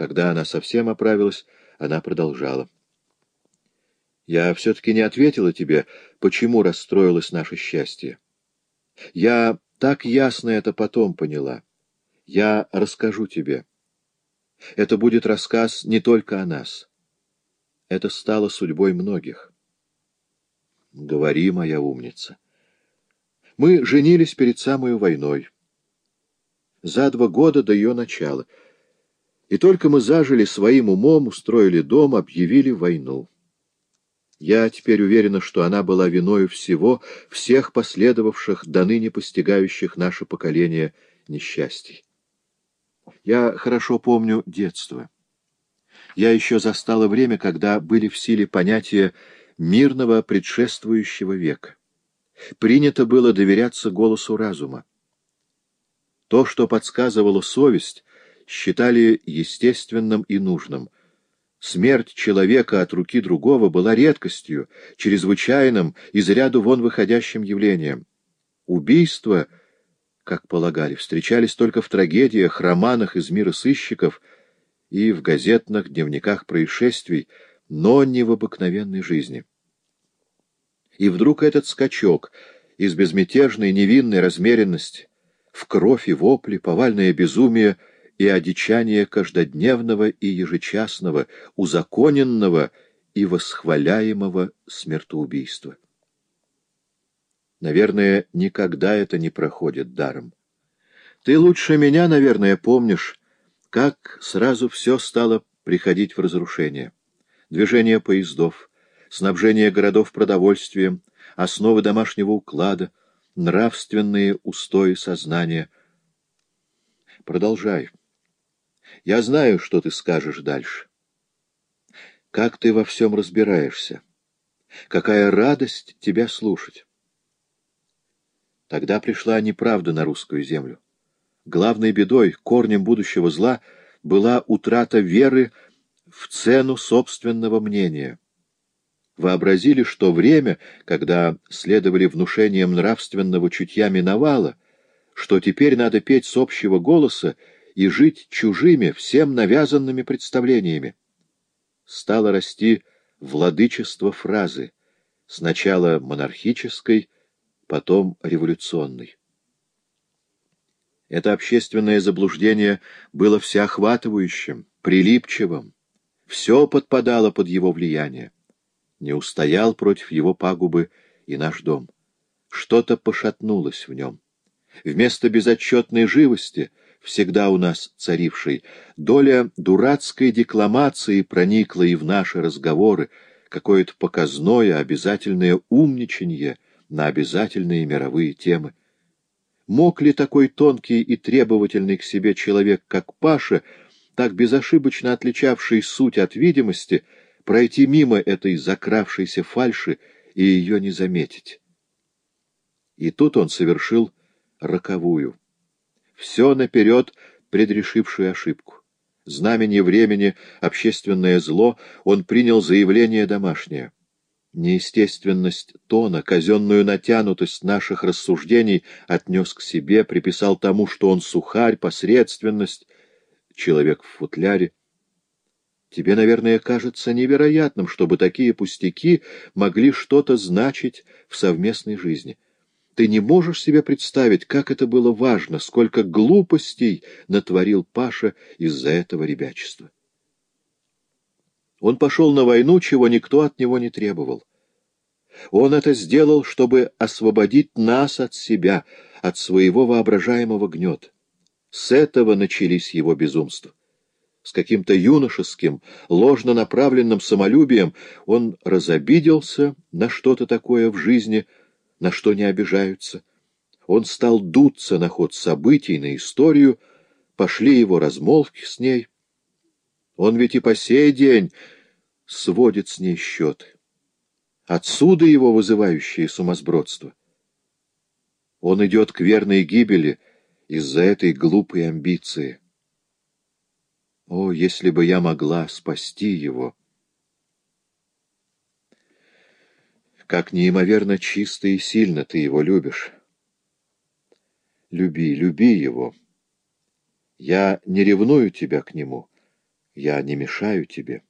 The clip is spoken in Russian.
Когда она совсем оправилась, она продолжала. «Я все-таки не ответила тебе, почему расстроилось наше счастье. Я так ясно это потом поняла. Я расскажу тебе. Это будет рассказ не только о нас. Это стало судьбой многих. Говори, моя умница. Мы женились перед самой войной. За два года до ее начала. И только мы зажили своим умом, устроили дом, объявили войну. Я теперь уверена, что она была виною всего, всех последовавших, до ныне постигающих наше поколение несчастий. Я хорошо помню детство. Я еще застала время, когда были в силе понятия мирного предшествующего века. Принято было доверяться голосу разума. То, что подсказывала совесть, считали естественным и нужным. Смерть человека от руки другого была редкостью, чрезвычайным, из ряду вон выходящим явлением. Убийство, как полагали, встречались только в трагедиях, романах из мира сыщиков и в газетных дневниках происшествий, но не в обыкновенной жизни. И вдруг этот скачок из безмятежной невинной размеренности в кровь и вопли, повальное безумие и одичание каждодневного и ежечасного, узаконенного и восхваляемого смертоубийства. Наверное, никогда это не проходит даром. Ты лучше меня, наверное, помнишь, как сразу все стало приходить в разрушение. Движение поездов, снабжение городов продовольствием, основы домашнего уклада, нравственные устои сознания. Продолжай. Я знаю, что ты скажешь дальше. Как ты во всем разбираешься? Какая радость тебя слушать! Тогда пришла неправда на русскую землю. Главной бедой, корнем будущего зла была утрата веры в цену собственного мнения вообразили, что время, когда следовали внушениям нравственного чутья миновало, что теперь надо петь с общего голоса и жить чужими, всем навязанными представлениями. Стало расти владычество фразы, сначала монархической, потом революционной. Это общественное заблуждение было всеохватывающим, прилипчивым, все подпадало под его влияние. Не устоял против его пагубы и наш дом. Что-то пошатнулось в нем. Вместо безотчетной живости, всегда у нас царившей, доля дурацкой декламации проникла и в наши разговоры, какое-то показное, обязательное умничанье на обязательные мировые темы. Мог ли такой тонкий и требовательный к себе человек, как Паша, так безошибочно отличавший суть от видимости, пройти мимо этой закравшейся фальши и ее не заметить. И тут он совершил роковую, все наперед предрешившую ошибку. Знамени времени, общественное зло, он принял заявление домашнее. Неестественность тона, казенную натянутость наших рассуждений отнес к себе, приписал тому, что он сухарь, посредственность, человек в футляре. Тебе, наверное, кажется невероятным, чтобы такие пустяки могли что-то значить в совместной жизни. Ты не можешь себе представить, как это было важно, сколько глупостей натворил Паша из-за этого ребячества. Он пошел на войну, чего никто от него не требовал. Он это сделал, чтобы освободить нас от себя, от своего воображаемого гнета. С этого начались его безумства с каким-то юношеским, ложно направленным самолюбием, он разобиделся на что-то такое в жизни, на что не обижаются. Он стал дуться на ход событий, на историю, пошли его размолвки с ней. Он ведь и по сей день сводит с ней счеты. Отсюда его вызывающее сумасбродство. Он идет к верной гибели из-за этой глупой амбиции. О, если бы я могла спасти его! Как неимоверно чисто и сильно ты его любишь. Люби, люби его. Я не ревную тебя к нему. Я не мешаю тебе.